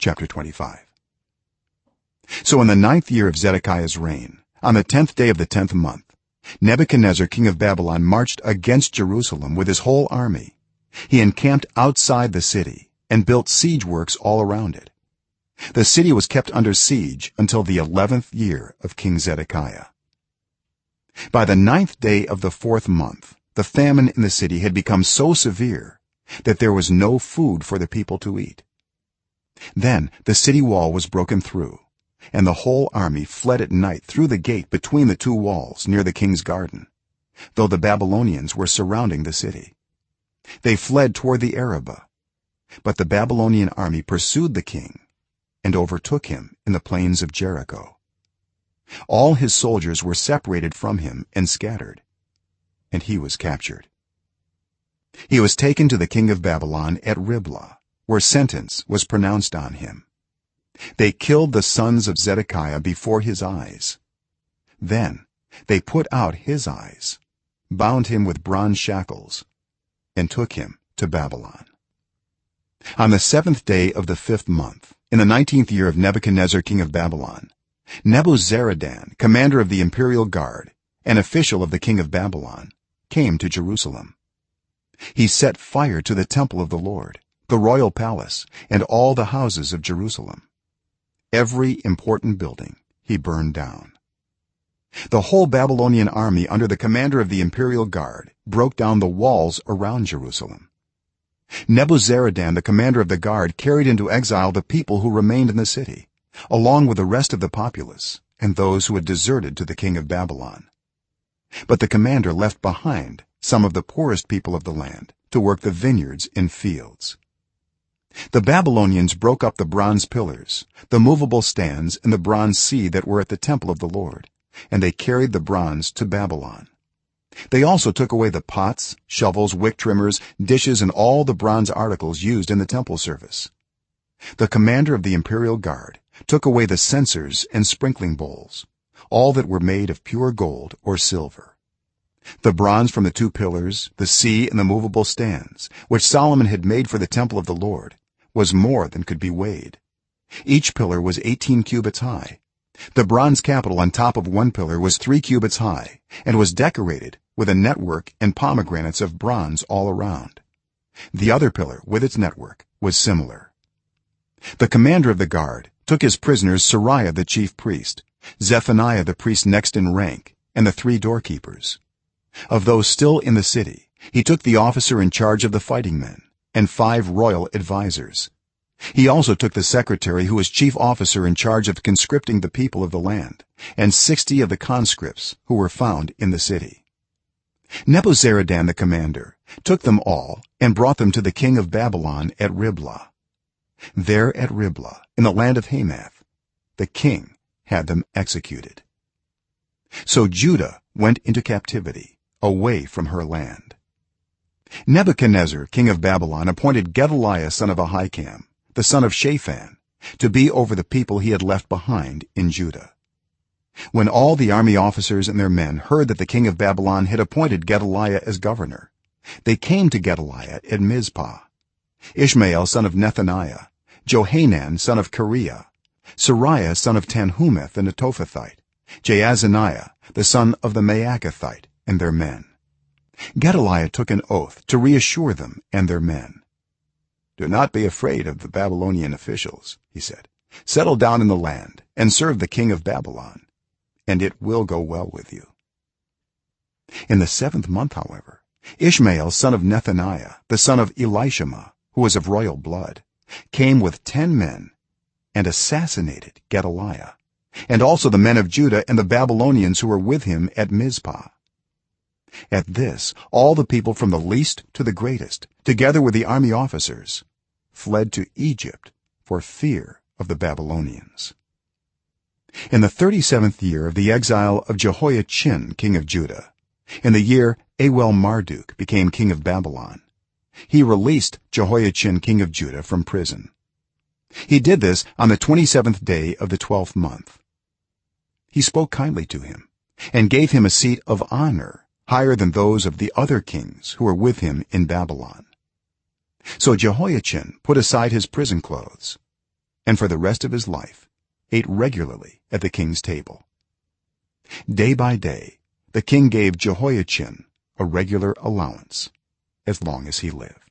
chapter 25 so in the ninth year of zedekiah's reign on the 10th day of the 10th month nebuchadnezzar king of babylon marched against jerusalem with his whole army. He encamped outside the city and built siege works all around it. The city was kept under siege until the 11th year of king zedekiah. By the ninth day of the fourth month the famine in the city had become so severe that there was no food for the people to eat then the city wall was broken through and the whole army fled at night through the gate between the two walls near the king's garden though the babylonians were surrounding the city. They fled toward the arabah but the babylonian army pursued the king and overtook him in the plains of jericho. All his soldiers were separated from him and scattered and he was captured. He was taken to the king of babylon at riblah where sentence was pronounced on him. They killed the sons of zedekiah before his eyes. Then they put out his eyes bound him with bronze shackles and took him to babylon. On the 7th day of the 5th month in the 19th year of nebuchadnezzar king of babylon nebuzaradan commander of the imperial guard an official of the king of babylon came to jerusalem. He set fire to the temple of the lord the royal palace and all the houses of jerusalem. Every important building he burned down. The whole babylonian army under the commander of the imperial guard broke down the walls around jerusalem. Nebuzaradan the commander of the guard carried into exile the people who remained in the city along with the rest of the populace and those who had deserted to the king of babylon. But the commander left behind some of the poorest people of the land to work the vineyards and fields the babylonians broke up the bronze pillars the movable stands and the bronze sea that were at the temple of the lord and they carried the bronze to babylon. They also took away the pots shovels wick trimmers dishes and all the bronze articles used in the temple service. The commander of the imperial guard took away the censers and sprinkling bowls all that were made of pure gold or silver. The bronze from the two pillars the sea and the movable stands which solomon had made for the temple of the lord was more than could be weighed. Each pillar was 18 cubits high. The bronze capital on top of one pillar was 3 cubits high and was decorated with a network and pomegranates of bronze all around. The other pillar with its network was similar. The commander of the guard took his prisoners seraiah the chief priest zephaniah the priest next in rank and the three doorkeepers. Of those still in the city he took the officer in charge of the fighting men and five royal advisers he also took the secretary who was chief officer in charge of conscripting the people of the land and 60 of the conscripts who were found in the city. Nebuzaradan the commander took them all and brought them to the king of babylon at riblah. There at riblah in the land of hamath the king had them executed. So judah went into captivity away from her land nebuchadnezzar king of babylon appointed gedaliah son of ahikam the son of shaphan to be over the people he had left behind in judah. When all the army officers and their men heard that the king of babylon had appointed gedaliah as governor they came to gedaliah at mizpah. Ishmael son of nethaniah johanan son of kareah seraiah son of tanhumeth and netophathite jaazaniah the son of the maakathite and their men gedaliah took an oath to reassure them and their men. Do not be afraid of the babylonian officials he said. Settle down in the land and serve the king of babylon and it will go well with you. In the 7th month however ishmael son of nethaniah the son of elishama who was of royal blood came with 10 men and assassinated gedaliah and also the men of judah and the babylonians who were with him at mizpah at this all the people from the least to the greatest together with the army officers fled to egypt for fear of the babylonians. In the 37th year of the exile of jehoiachin king of judah in the year awel-marduk became king of babylon he released jehoiachin king of judah from prison. He did this on the 27th day of the 12th month. He spoke kindly to him and gave him a seat of honor higher than those of the other kings who were with him in babylon. So jehoiachin put aside his prison clothes and for the rest of his life ate regularly at the king's table. Day by day the king gave jehoiachin a regular allowance as long as he lived